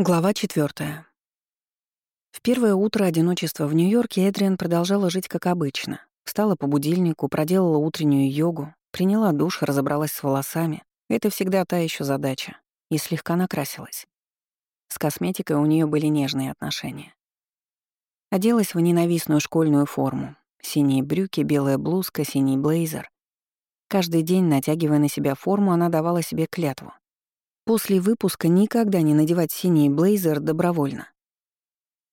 Глава четвертая. В первое утро одиночества в Нью-Йорке Эдриан продолжала жить как обычно. Встала по будильнику, проделала утреннюю йогу, приняла душ, разобралась с волосами. Это всегда та еще задача. И слегка накрасилась. С косметикой у нее были нежные отношения. Оделась в ненавистную школьную форму. Синие брюки, белая блузка, синий блейзер. Каждый день, натягивая на себя форму, она давала себе клятву — После выпуска никогда не надевать синий блейзер добровольно.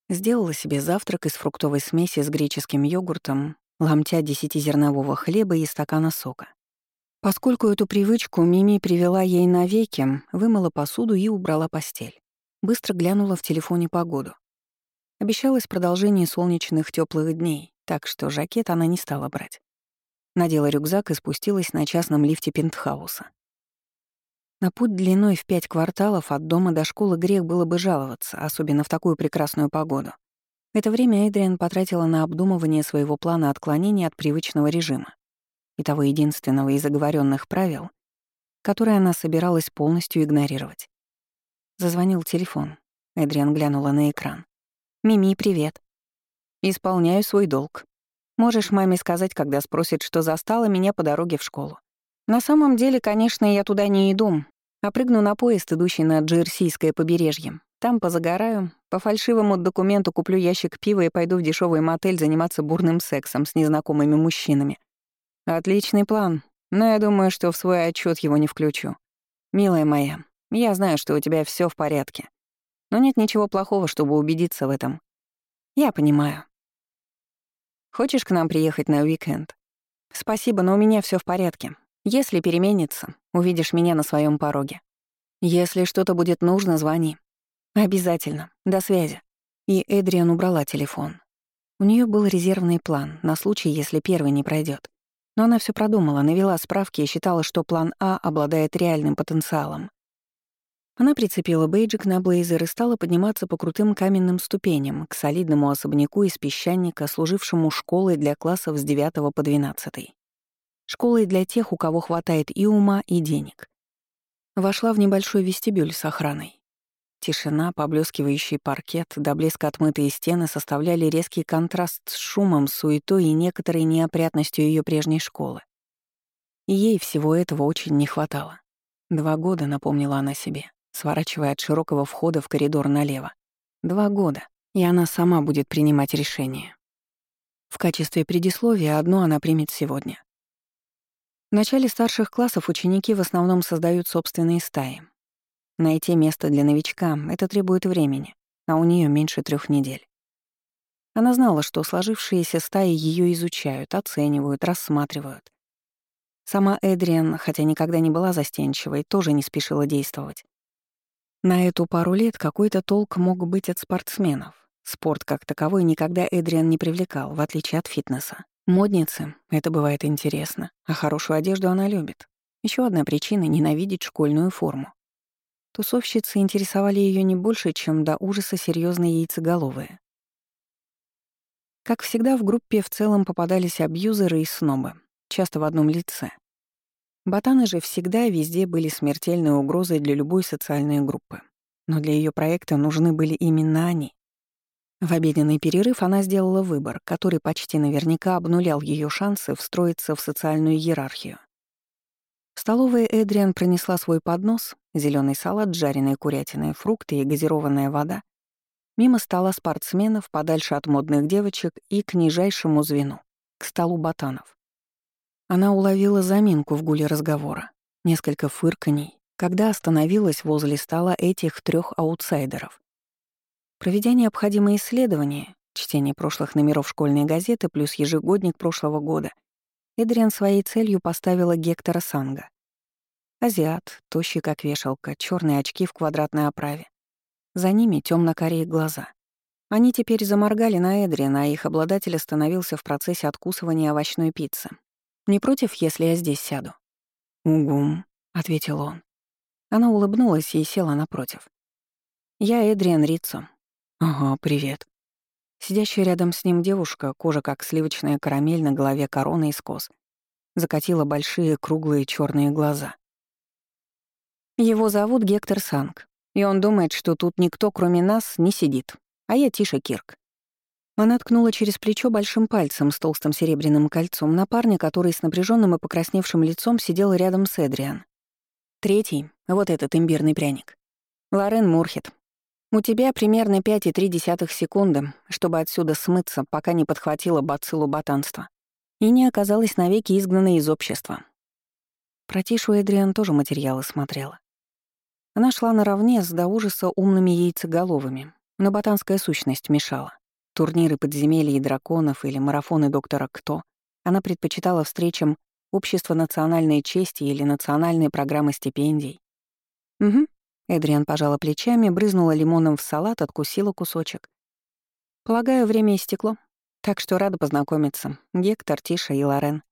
Сделала себе завтрак из фруктовой смеси с греческим йогуртом, ломтя десятизернового хлеба и стакана сока. Поскольку эту привычку Мими привела ей навеки, вымыла посуду и убрала постель. Быстро глянула в телефоне погоду. Обещалось продолжение солнечных теплых дней, так что жакет она не стала брать. Надела рюкзак и спустилась на частном лифте пентхауса. На путь длиной в пять кварталов от дома до школы грех было бы жаловаться, особенно в такую прекрасную погоду. Это время Эдриан потратила на обдумывание своего плана отклонения от привычного режима и того единственного из оговоренных правил, которое она собиралась полностью игнорировать. Зазвонил телефон. Эдриан глянула на экран. «Мими, привет. Исполняю свой долг. Можешь маме сказать, когда спросит, что застала меня по дороге в школу. На самом деле, конечно, я туда не иду, а прыгну на поезд, идущий на Джерсийское побережье. Там позагораю, по фальшивому документу куплю ящик пива и пойду в дешевый мотель заниматься бурным сексом с незнакомыми мужчинами. Отличный план, но я думаю, что в свой отчет его не включу. Милая моя, я знаю, что у тебя все в порядке. Но нет ничего плохого, чтобы убедиться в этом. Я понимаю. Хочешь к нам приехать на уикенд? Спасибо, но у меня все в порядке. Если переменится, увидишь меня на своем пороге. Если что-то будет нужно, звони. Обязательно. До связи. И Эдриан убрала телефон. У нее был резервный план на случай, если первый не пройдет. Но она все продумала, навела справки и считала, что план А обладает реальным потенциалом. Она прицепила бейджик на блейзер и стала подниматься по крутым каменным ступеням к солидному особняку из песчаника, служившему школой для классов с 9 по 12 школой для тех, у кого хватает и ума, и денег. Вошла в небольшой вестибюль с охраной. Тишина, поблескивающий паркет, до блеска отмытые стены составляли резкий контраст с шумом, суетой и некоторой неопрятностью ее прежней школы. Ей всего этого очень не хватало. Два года, напомнила она себе, сворачивая от широкого входа в коридор налево. Два года, и она сама будет принимать решение. В качестве предисловия одно она примет сегодня. В начале старших классов ученики в основном создают собственные стаи. Найти место для новичка — это требует времени, а у нее меньше трех недель. Она знала, что сложившиеся стаи ее изучают, оценивают, рассматривают. Сама Эдриан, хотя никогда не была застенчивой, тоже не спешила действовать. На эту пару лет какой-то толк мог быть от спортсменов. Спорт как таковой никогда Эдриан не привлекал, в отличие от фитнеса. Модницы — это бывает интересно, а хорошую одежду она любит. Еще одна причина — ненавидеть школьную форму. Тусовщицы интересовали ее не больше, чем до ужаса серьезные яйцеголовые. Как всегда, в группе в целом попадались абьюзеры и снобы, часто в одном лице. Ботаны же всегда и везде были смертельной угрозой для любой социальной группы. Но для ее проекта нужны были именно они. В обеденный перерыв она сделала выбор, который почти наверняка обнулял ее шансы встроиться в социальную иерархию. В столовой Эдриан принесла свой поднос, зеленый салат, жареные курятины, фрукты и газированная вода, мимо стола спортсменов, подальше от модных девочек и к нижайшему звену, к столу ботанов. Она уловила заминку в гуле разговора, несколько фырканий, когда остановилась возле стола этих трех аутсайдеров. Проведя необходимые исследования, чтение прошлых номеров школьной газеты плюс ежегодник прошлого года, Эдриан своей целью поставила Гектора Санга. Азиат, тощий как вешалка, черные очки в квадратной оправе. За ними темно карие глаза. Они теперь заморгали на Эдриана, а их обладатель остановился в процессе откусывания овощной пиццы. «Не против, если я здесь сяду?» «Угум», — ответил он. Она улыбнулась и села напротив. «Я Эдриан Риццо, «Ага, привет». Сидящая рядом с ним девушка, кожа как сливочная карамель на голове корона из кос, закатила большие круглые черные глаза. «Его зовут Гектор Санг. И он думает, что тут никто, кроме нас, не сидит. А я Тиша Кирк. Она ткнула через плечо большим пальцем с толстым серебряным кольцом на парня, который с напряженным и покрасневшим лицом сидел рядом с Эдриан. Третий — вот этот имбирный пряник. Лорен Мурхет. У тебя примерно 5,3 секунды, чтобы отсюда смыться, пока не подхватила бациллу ботанства. И не оказалась навеки изгнанной из общества. Про Тишу Эдриан тоже материалы смотрела. Она шла наравне с до ужаса умными яйцеголовыми, но ботанская сущность мешала. Турниры подземелья и драконов или марафоны доктора Кто она предпочитала встречам Общества национальной чести или национальной программы стипендий. Угу. Эдриан пожала плечами, брызнула лимоном в салат, откусила кусочек. Полагаю, время истекло. Так что рада познакомиться. Гектор, Тиша и Лорен.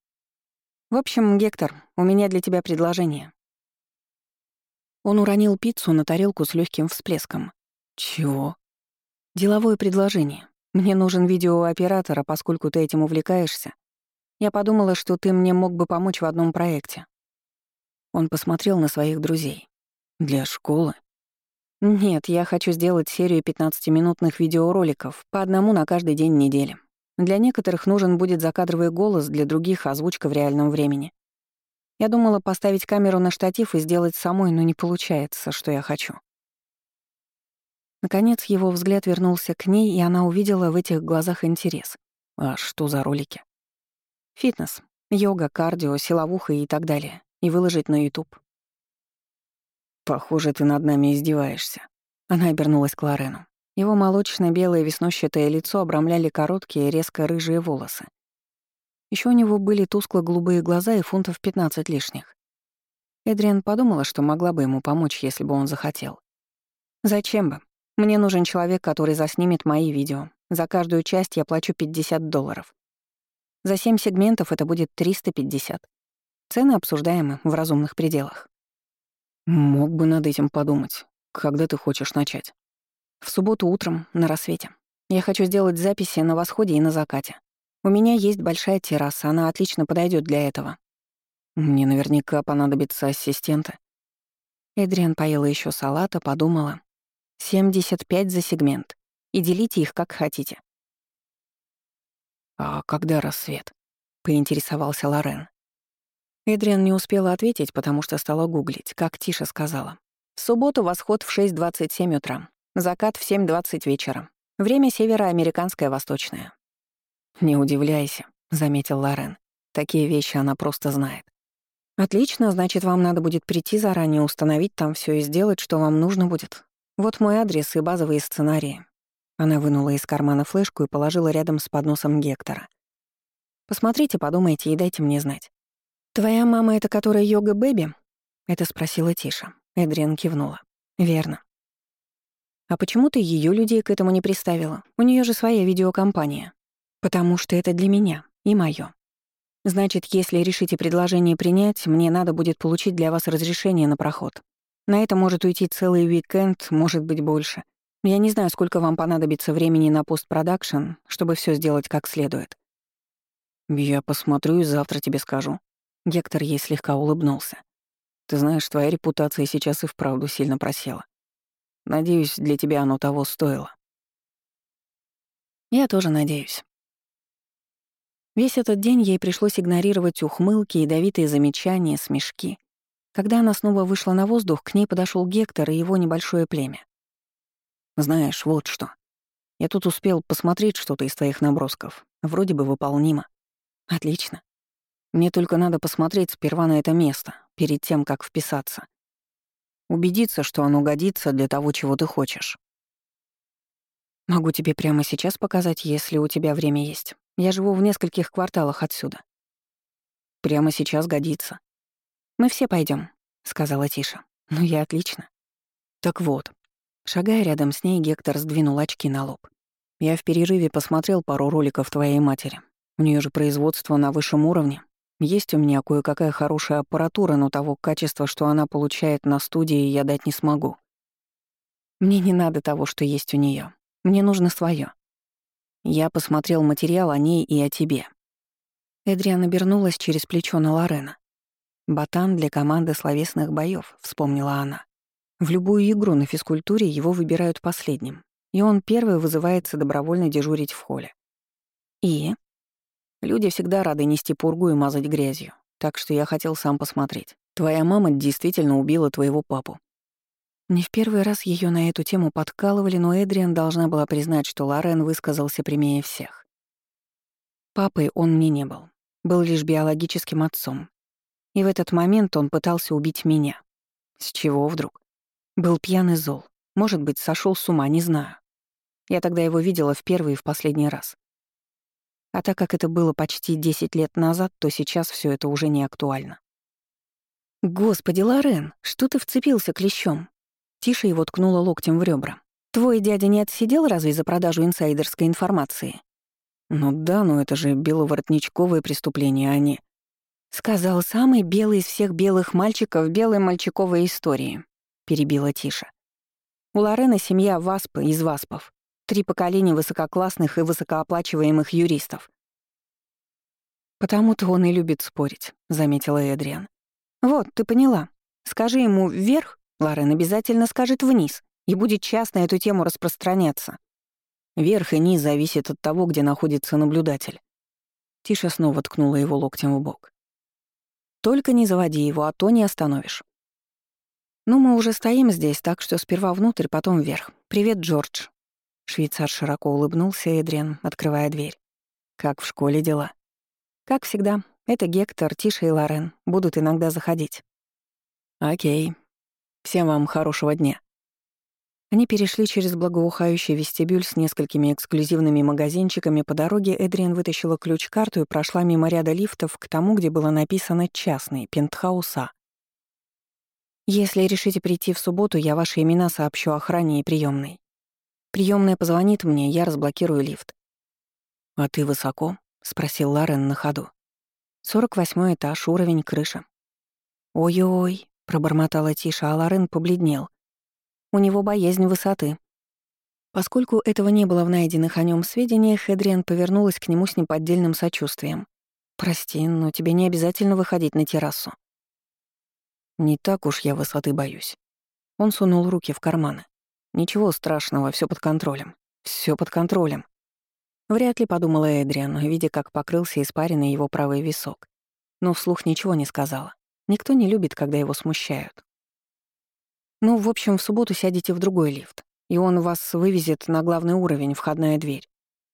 В общем, Гектор, у меня для тебя предложение. Он уронил пиццу на тарелку с легким всплеском. Чего? Деловое предложение. Мне нужен видеооператор, а поскольку ты этим увлекаешься, я подумала, что ты мне мог бы помочь в одном проекте. Он посмотрел на своих друзей. Для школы? Нет, я хочу сделать серию 15-минутных видеороликов, по одному на каждый день недели. Для некоторых нужен будет закадровый голос, для других — озвучка в реальном времени. Я думала поставить камеру на штатив и сделать самой, но не получается, что я хочу. Наконец его взгляд вернулся к ней, и она увидела в этих глазах интерес. А что за ролики? Фитнес, йога, кардио, силовуха и так далее. И выложить на YouTube. «Похоже, ты над нами издеваешься». Она обернулась к Лорену. Его молочно-белое веснущатое лицо обрамляли короткие, резко рыжие волосы. Еще у него были тускло-голубые глаза и фунтов 15 лишних. Эдриан подумала, что могла бы ему помочь, если бы он захотел. «Зачем бы? Мне нужен человек, который заснимет мои видео. За каждую часть я плачу 50 долларов. За 7 сегментов это будет 350. Цены обсуждаемы в разумных пределах. Мог бы над этим подумать. Когда ты хочешь начать? В субботу утром, на рассвете. Я хочу сделать записи на восходе и на закате. У меня есть большая терраса, она отлично подойдет для этого. Мне наверняка понадобится ассистента. Эдриан поела еще салата, подумала, 75 за сегмент. И делите их как хотите. «А когда рассвет?» — поинтересовался Лорен. Эдриан не успела ответить, потому что стала гуглить, как Тиша сказала. В субботу восход в 6.27 утра, закат в 7.20 вечера. Время североамериканское восточное. «Не удивляйся», — заметил Лорен. «Такие вещи она просто знает». «Отлично, значит, вам надо будет прийти заранее, установить там все и сделать, что вам нужно будет. Вот мой адрес и базовые сценарии. Она вынула из кармана флешку и положила рядом с подносом Гектора. Посмотрите, подумайте и дайте мне знать. Твоя мама — это которая йога Бэби? Это спросила Тиша. Эдриан кивнула. Верно. А почему ты ее людей к этому не приставила? У нее же своя видеокомпания. Потому что это для меня и моё. Значит, если решите предложение принять, мне надо будет получить для вас разрешение на проход. На это может уйти целый уикенд, может быть, больше. Я не знаю, сколько вам понадобится времени на постпродакшн, чтобы все сделать как следует. Я посмотрю и завтра тебе скажу. Гектор ей слегка улыбнулся. Ты знаешь, твоя репутация сейчас и вправду сильно просела. Надеюсь, для тебя оно того стоило. Я тоже надеюсь. Весь этот день ей пришлось игнорировать ухмылки, ядовитые замечания, смешки. Когда она снова вышла на воздух, к ней подошел Гектор и его небольшое племя. «Знаешь, вот что. Я тут успел посмотреть что-то из твоих набросков. Вроде бы выполнимо. Отлично. Мне только надо посмотреть сперва на это место, перед тем, как вписаться. Убедиться, что оно годится для того, чего ты хочешь. Могу тебе прямо сейчас показать, если у тебя время есть. Я живу в нескольких кварталах отсюда. Прямо сейчас годится. «Мы все пойдем, сказала Тиша. «Ну я отлично». «Так вот». Шагая рядом с ней, Гектор сдвинул очки на лоб. «Я в перерыве посмотрел пару роликов твоей матери. У нее же производство на высшем уровне. Есть у меня кое-какая хорошая аппаратура, но того качества, что она получает на студии, я дать не смогу. Мне не надо того, что есть у нее. Мне нужно свое. Я посмотрел материал о ней и о тебе». Эдриан обернулась через плечо на Лорена. «Ботан для команды словесных боев, вспомнила она. В любую игру на физкультуре его выбирают последним, и он первый вызывается добровольно дежурить в холле. И? Люди всегда рады нести пургу и мазать грязью, так что я хотел сам посмотреть. Твоя мама действительно убила твоего папу. Не в первый раз ее на эту тему подкалывали, но Эдриан должна была признать, что Лорен высказался прямее всех. Папой он мне не был, был лишь биологическим отцом. И в этот момент он пытался убить меня. С чего вдруг? Был пьяный зол. Может быть, сошел с ума, не знаю. Я тогда его видела в первый и в последний раз. А так как это было почти 10 лет назад, то сейчас все это уже не актуально. «Господи, Лорен, что ты вцепился клещом?» Тише его ткнула локтем в ребра. «Твой дядя не отсидел разве за продажу инсайдерской информации?» «Ну да, но это же беловоротничковое преступление, а не...» «Сказал самый белый из всех белых мальчиков белой мальчиковой истории», — перебила Тиша. «У Лорена семья Васпы из Васпов. Три поколения высококлассных и высокооплачиваемых юристов». «Потому-то он и любит спорить», — заметила Эдриан. «Вот, ты поняла. Скажи ему «вверх», Лорен обязательно скажет «вниз», и будет час на эту тему распространяться. Верх и низ зависит от того, где находится наблюдатель. Тиша снова ткнула его локтем в бок. «Только не заводи его, а то не остановишь». «Ну, мы уже стоим здесь, так что сперва внутрь, потом вверх. Привет, Джордж». Швейцар широко улыбнулся Эдриан, открывая дверь. «Как в школе дела?» «Как всегда. Это Гектор, Тиша и Лорен. Будут иногда заходить». «Окей. Всем вам хорошего дня». Они перешли через благоухающий вестибюль с несколькими эксклюзивными магазинчиками. По дороге Эдриан вытащила ключ-карту и прошла мимо ряда лифтов к тому, где было написано «Частный», «Пентхауса». «Если решите прийти в субботу, я ваши имена сообщу охране и приемной. Приемная позвонит мне, я разблокирую лифт». «А ты высоко?» — спросил Ларен на ходу. «Сорок восьмой этаж, уровень крыши». «Ой-ой», — пробормотала Тиша, а Лорен побледнел. «У него боязнь высоты». Поскольку этого не было в найденных о нем сведениях, Эдриан повернулась к нему с неподдельным сочувствием. «Прости, но тебе не обязательно выходить на террасу». «Не так уж я высоты боюсь». Он сунул руки в карманы. «Ничего страшного, все под контролем. Все под контролем». Вряд ли подумала Эдриан, видя, как покрылся испаренный его правый висок. Но вслух ничего не сказала. Никто не любит, когда его смущают. Ну, в общем, в субботу сядете в другой лифт, и он вас вывезет на главный уровень, входная дверь.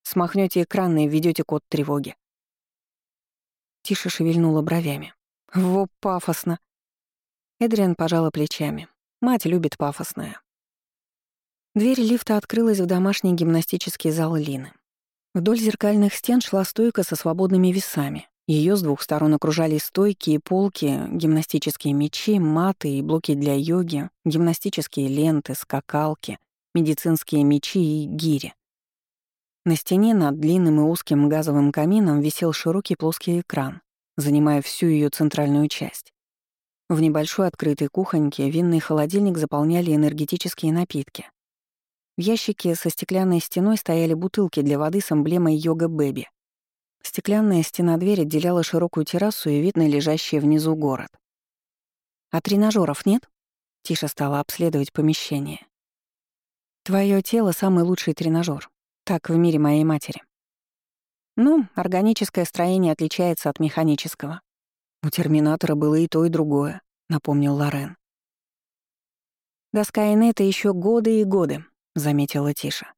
Смахнете экран и введете код тревоги. Тише шевельнула бровями. Во, пафосно. Эдриан пожала плечами. Мать любит пафосное. Дверь лифта открылась в домашний гимнастический зал Лины. Вдоль зеркальных стен шла стойка со свободными весами, ее с двух сторон окружали стойки и полки, гимнастические мячи, маты и блоки для йоги, гимнастические ленты, скакалки, медицинские мечи и гири. На стене над длинным и узким газовым камином висел широкий плоский экран, занимая всю ее центральную часть. В небольшой открытой кухоньке винный холодильник заполняли энергетические напитки. В ящике со стеклянной стеной стояли бутылки для воды с эмблемой «Йога Бэби», Стеклянная стена двери отделяла широкую террасу и вид на лежащий внизу город. «А тренажеров нет?» Тиша стала обследовать помещение. «Твое тело — самый лучший тренажер. Так в мире моей матери». «Ну, органическое строение отличается от механического». «У Терминатора было и то, и другое», — напомнил Лорен. «До Скайнета еще годы и годы», — заметила Тиша.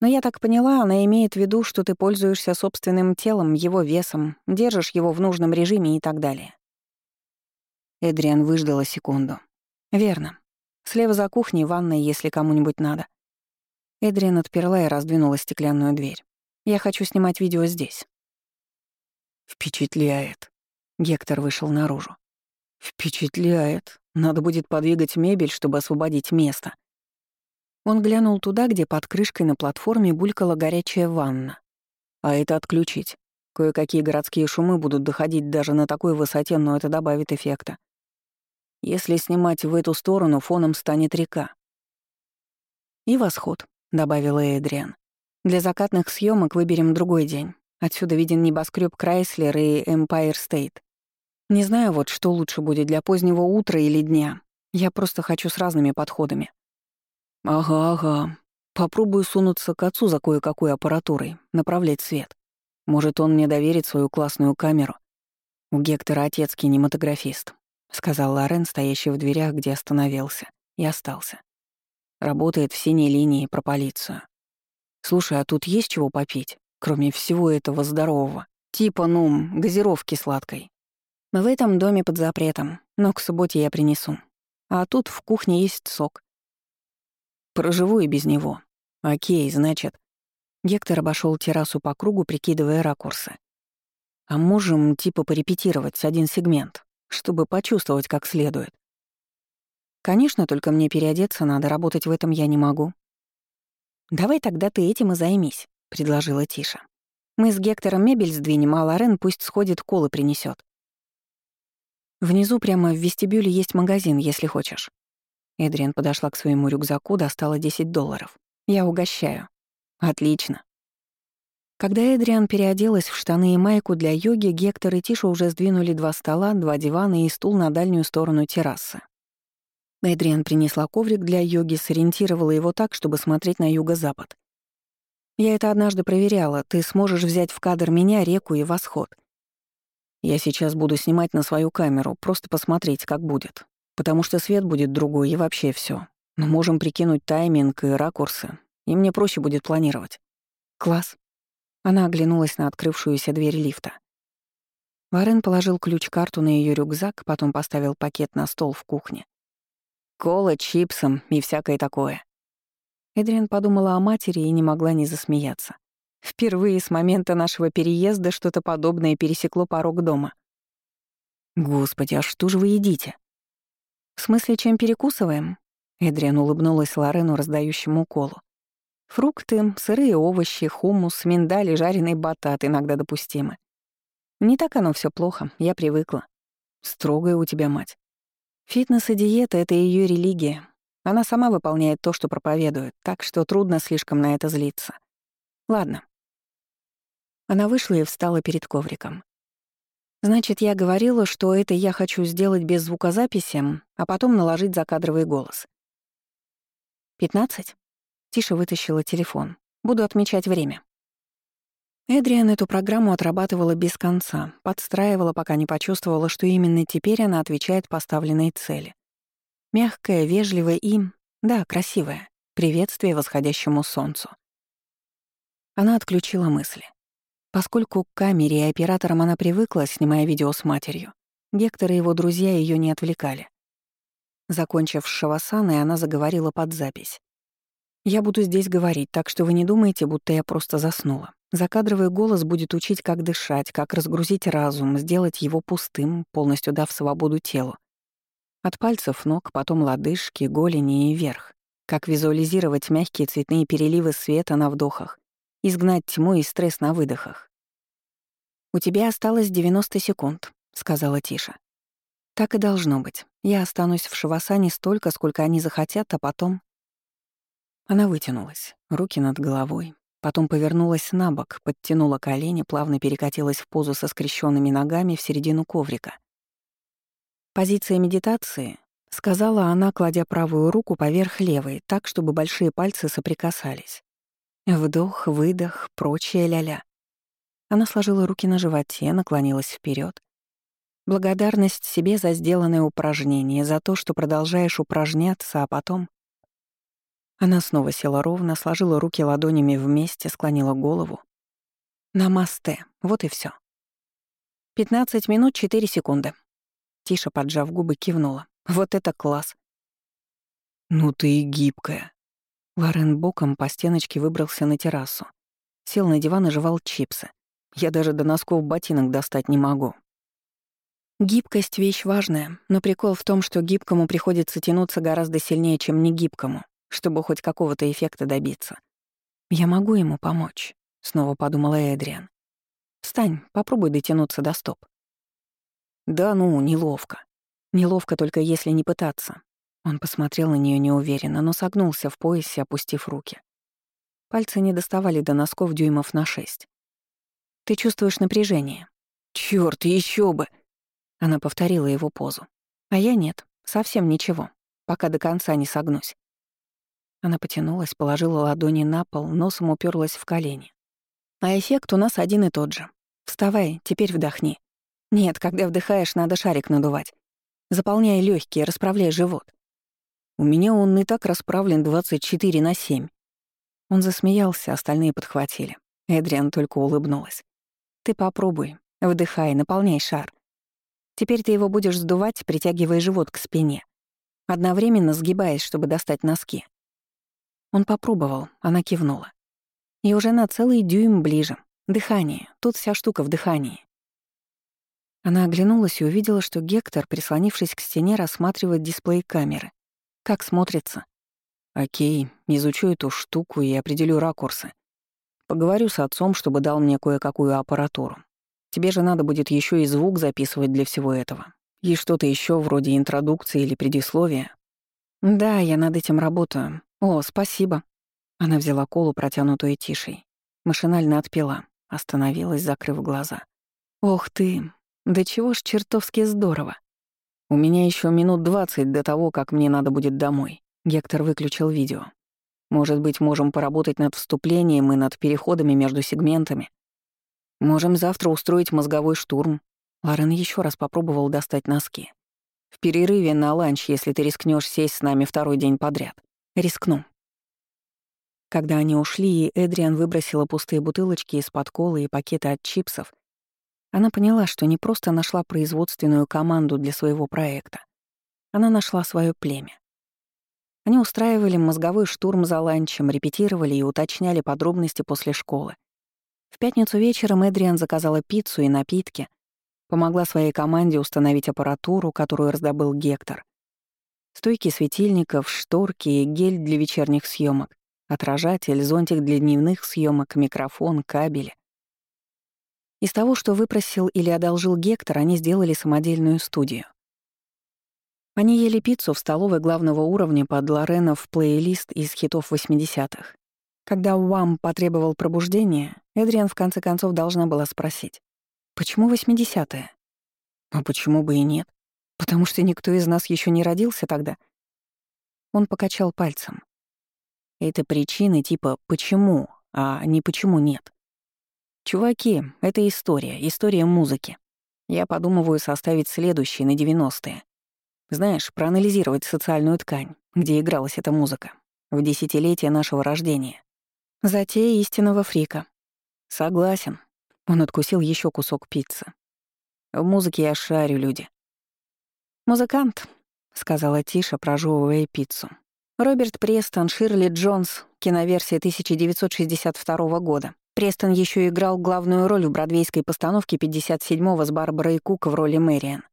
Но я так поняла, она имеет в виду, что ты пользуешься собственным телом, его весом, держишь его в нужном режиме и так далее. Эдриан выждала секунду. «Верно. Слева за кухней ванной, если кому-нибудь надо». Эдриан отперла и раздвинула стеклянную дверь. «Я хочу снимать видео здесь». «Впечатляет». Гектор вышел наружу. «Впечатляет. Надо будет подвигать мебель, чтобы освободить место». Он глянул туда, где под крышкой на платформе булькала горячая ванна. А это отключить. Кое-какие городские шумы будут доходить даже на такой высоте, но это добавит эффекта. Если снимать в эту сторону, фоном станет река. «И восход», — добавила Эдриан. «Для закатных съемок выберем другой день. Отсюда виден небоскреб Крайслер и Empire State. Не знаю вот, что лучше будет для позднего утра или дня. Я просто хочу с разными подходами. Ага, ага. Попробую сунуться к отцу за кое-какой аппаратурой, направлять свет. Может, он мне доверит свою классную камеру. У Гектора отец кинематографист, сказал Лорен, стоящий в дверях, где остановился, и остался. Работает в синей линии про полицию. Слушай, а тут есть чего попить, кроме всего этого здорового? Типа, ну, газировки сладкой. В этом доме под запретом, но к субботе я принесу. А тут в кухне есть сок. Проживу и без него. Окей, значит. Гектор обошел террасу по кругу, прикидывая ракурсы. А можем типа порепетировать один сегмент, чтобы почувствовать как следует. Конечно, только мне переодеться надо, работать в этом я не могу. Давай тогда ты этим и займись, предложила Тиша. Мы с Гектором мебель сдвинем, а Лорен пусть сходит колы принесет. Внизу прямо в вестибюле есть магазин, если хочешь. Эдриан подошла к своему рюкзаку, достала 10 долларов. «Я угощаю». «Отлично». Когда Эдриан переоделась в штаны и майку для йоги, Гектор и Тиша уже сдвинули два стола, два дивана и стул на дальнюю сторону террасы. Эдриан принесла коврик для йоги, сориентировала его так, чтобы смотреть на юго-запад. «Я это однажды проверяла. Ты сможешь взять в кадр меня, реку и восход. Я сейчас буду снимать на свою камеру, просто посмотреть, как будет потому что свет будет другой и вообще все. Но можем прикинуть тайминг и ракурсы, и мне проще будет планировать. Класс. Она оглянулась на открывшуюся дверь лифта. Варен положил ключ-карту на ее рюкзак, потом поставил пакет на стол в кухне. Кола, чипсом и всякое такое. Эдриан подумала о матери и не могла не засмеяться. Впервые с момента нашего переезда что-то подобное пересекло порог дома. «Господи, а что же вы едите?» «В смысле, чем перекусываем?» Эдриан улыбнулась Лорену, раздающему колу. «Фрукты, сырые овощи, хумус, миндаль и жареный батат иногда допустимы. Не так оно все плохо, я привыкла. Строгая у тебя мать. Фитнес и диета — это ее религия. Она сама выполняет то, что проповедует, так что трудно слишком на это злиться. Ладно». Она вышла и встала перед ковриком. Значит, я говорила, что это я хочу сделать без звукозаписи, а потом наложить закадровый голос. «Пятнадцать?» Тиша вытащила телефон. «Буду отмечать время». Эдриан эту программу отрабатывала без конца, подстраивала, пока не почувствовала, что именно теперь она отвечает поставленной цели. Мягкая, вежливая и, да, красивая, приветствие восходящему солнцу. Она отключила мысли. Поскольку к камере и операторам она привыкла, снимая видео с матерью, Гектор и его друзья ее не отвлекали. Закончив шавасаной, она заговорила под запись. «Я буду здесь говорить, так что вы не думаете, будто я просто заснула. Закадровый голос будет учить, как дышать, как разгрузить разум, сделать его пустым, полностью дав свободу телу. От пальцев ног, потом лодыжки, голени и вверх. Как визуализировать мягкие цветные переливы света на вдохах, изгнать тьму и стресс на выдохах. «У тебя осталось 90 секунд», — сказала Тиша. «Так и должно быть. Я останусь в Шавасане столько, сколько они захотят, а потом...» Она вытянулась, руки над головой, потом повернулась на бок, подтянула колени, плавно перекатилась в позу со скрещенными ногами в середину коврика. «Позиция медитации», — сказала она, кладя правую руку поверх левой, так, чтобы большие пальцы соприкасались. Вдох, выдох, прочее ля-ля. Она сложила руки на животе, наклонилась вперед. Благодарность себе за сделанное упражнение, за то, что продолжаешь упражняться, а потом... Она снова села ровно, сложила руки ладонями вместе, склонила голову. Намасте. Вот и все. Пятнадцать минут четыре секунды. Тиша, поджав губы, кивнула. Вот это класс. «Ну ты и гибкая», Лорен боком по стеночке выбрался на террасу. Сел на диван и жевал чипсы. Я даже до носков ботинок достать не могу. Гибкость — вещь важная, но прикол в том, что гибкому приходится тянуться гораздо сильнее, чем негибкому, чтобы хоть какого-то эффекта добиться. «Я могу ему помочь», — снова подумала Эдриан. «Встань, попробуй дотянуться до стоп». «Да ну, неловко. Неловко только если не пытаться. Он посмотрел на нее неуверенно, но согнулся в поясе, опустив руки. Пальцы не доставали до носков дюймов на шесть. «Ты чувствуешь напряжение?» «Чёрт, еще бы!» Она повторила его позу. «А я нет, совсем ничего. пока до конца не согнусь. Она потянулась, положила ладони на пол, носом уперлась в колени. А эффект у нас один и тот же. Вставай, теперь вдохни. Нет, когда вдыхаешь, надо шарик надувать. Заполняй легкие, расправляй живот. У меня он и так расправлен 24 на 7. Он засмеялся, остальные подхватили. Эдриан только улыбнулась. Ты попробуй, вдыхай, наполняй шар. Теперь ты его будешь сдувать, притягивая живот к спине. Одновременно сгибаясь, чтобы достать носки. Он попробовал, она кивнула. И уже на целый дюйм ближе. Дыхание. Тут вся штука в дыхании. Она оглянулась и увидела, что Гектор, прислонившись к стене, рассматривает дисплей камеры. Как смотрится? Окей, изучу эту штуку и определю ракурсы. Поговорю с отцом, чтобы дал мне кое-какую аппаратуру. Тебе же надо будет еще и звук записывать для всего этого. И что-то еще вроде интродукции или предисловия. Да, я над этим работаю. О, спасибо. Она взяла колу, протянутую Тишей. Машинально отпила, остановилась, закрыв глаза. Ох ты, да чего ж чертовски здорово. У меня еще минут двадцать до того, как мне надо будет домой. Гектор выключил видео. Может быть, можем поработать над вступлением и над переходами между сегментами. Можем завтра устроить мозговой штурм. Лорен еще раз попробовал достать носки. В перерыве на ланч, если ты рискнешь сесть с нами второй день подряд. Рискну. Когда они ушли, Эдриан выбросила пустые бутылочки из-под колы и пакеты от чипсов, она поняла, что не просто нашла производственную команду для своего проекта. Она нашла свое племя. Они устраивали мозговой штурм за ланчем, репетировали и уточняли подробности после школы. В пятницу вечером Эдриан заказала пиццу и напитки, помогла своей команде установить аппаратуру, которую раздобыл Гектор. Стойки светильников, шторки и гель для вечерних съемок, отражатель, зонтик для дневных съемок, микрофон, кабели. Из того, что выпросил или одолжил Гектор, они сделали самодельную студию. Они ели пиццу в столовой главного уровня под Лоренов плейлист из хитов 80-х. Когда Уам потребовал пробуждения, Эдриан в конце концов должна была спросить, «Почему 80-е?» «А почему бы и нет? Потому что никто из нас еще не родился тогда». Он покачал пальцем. Это причины типа «почему», а не «почему нет». Чуваки, это история, история музыки. Я подумываю составить следующий на 90-е. Знаешь, проанализировать социальную ткань, где игралась эта музыка, в десятилетие нашего рождения. Затея истинного фрика. Согласен. Он откусил еще кусок пиццы. В музыке я шарю, люди. «Музыкант», — сказала Тиша, прожевывая пиццу. Роберт Престон, Ширли Джонс, киноверсия 1962 года. Престон еще играл главную роль в бродвейской постановке 57-го с Барбарой Кук в роли Мэриан.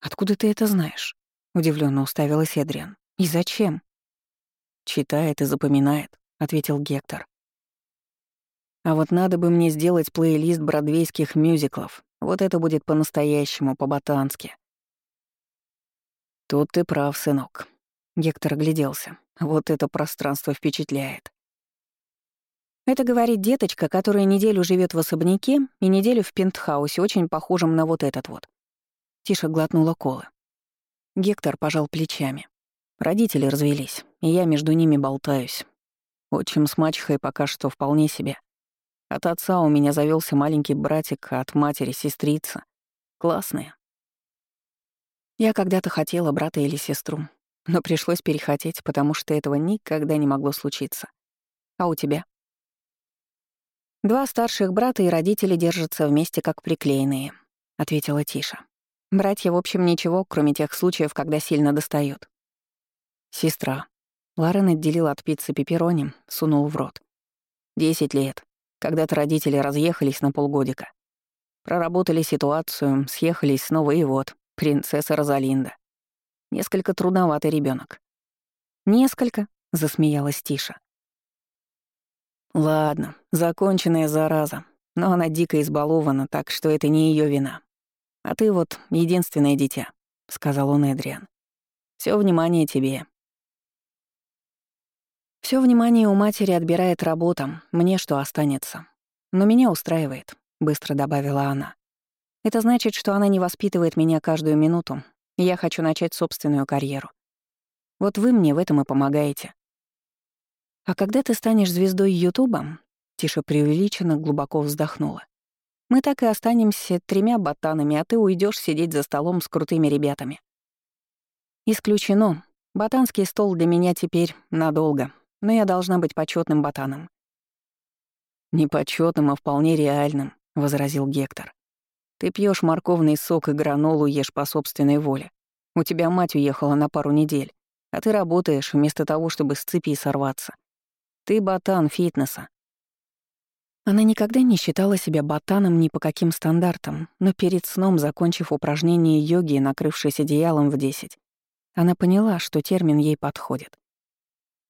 «Откуда ты это знаешь?» — удивленно уставилась Эдриан. «И зачем?» «Читает и запоминает», — ответил Гектор. «А вот надо бы мне сделать плейлист бродвейских мюзиклов. Вот это будет по-настоящему, по-ботански». «Тут ты прав, сынок», Гектор огляделся. Вот это пространство впечатляет. Это говорит деточка, которая неделю живет в особняке и неделю в пентхаусе, очень похожем на вот этот вот. Тиша глотнула колы. Гектор пожал плечами. Родители развелись, и я между ними болтаюсь. Отчим с мачехой пока что вполне себе. От отца у меня завелся маленький братик, а от матери — сестрица. Классные. Я когда-то хотела брата или сестру, но пришлось перехотеть, потому что этого никогда не могло случиться. А у тебя? Два старших брата и родители держатся вместе как приклеенные, ответила Тиша. Братья, в общем, ничего, кроме тех случаев, когда сильно достают. Сестра. Ларен отделил от пиццы пепперони, сунул в рот. Десять лет. Когда-то родители разъехались на полгодика. Проработали ситуацию, съехались снова, и вот, принцесса Розалинда. Несколько трудноватый ребенок. Несколько, засмеялась Тиша. Ладно, законченная зараза, но она дико избалована, так что это не ее вина. А ты вот единственное дитя, сказал он Эдриан. Все внимание тебе. Все внимание у матери отбирает работа, мне что останется. Но меня устраивает, быстро добавила она. Это значит, что она не воспитывает меня каждую минуту, я хочу начать собственную карьеру. Вот вы мне в этом и помогаете. А когда ты станешь звездой Ютуба, Тише преувеличенно глубоко вздохнула. Мы так и останемся тремя ботанами, а ты уйдешь сидеть за столом с крутыми ребятами. Исключено. Ботанский стол для меня теперь надолго, но я должна быть почетным ботаном. Не почетным, а вполне реальным, возразил Гектор. Ты пьешь морковный сок и гранолу ешь по собственной воле. У тебя мать уехала на пару недель, а ты работаешь вместо того, чтобы с цепи сорваться. Ты ботан фитнеса. Она никогда не считала себя ботаном ни по каким стандартам, но перед сном, закончив упражнение йоги и накрывшись одеялом в десять, она поняла, что термин ей подходит.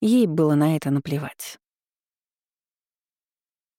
Ей было на это наплевать.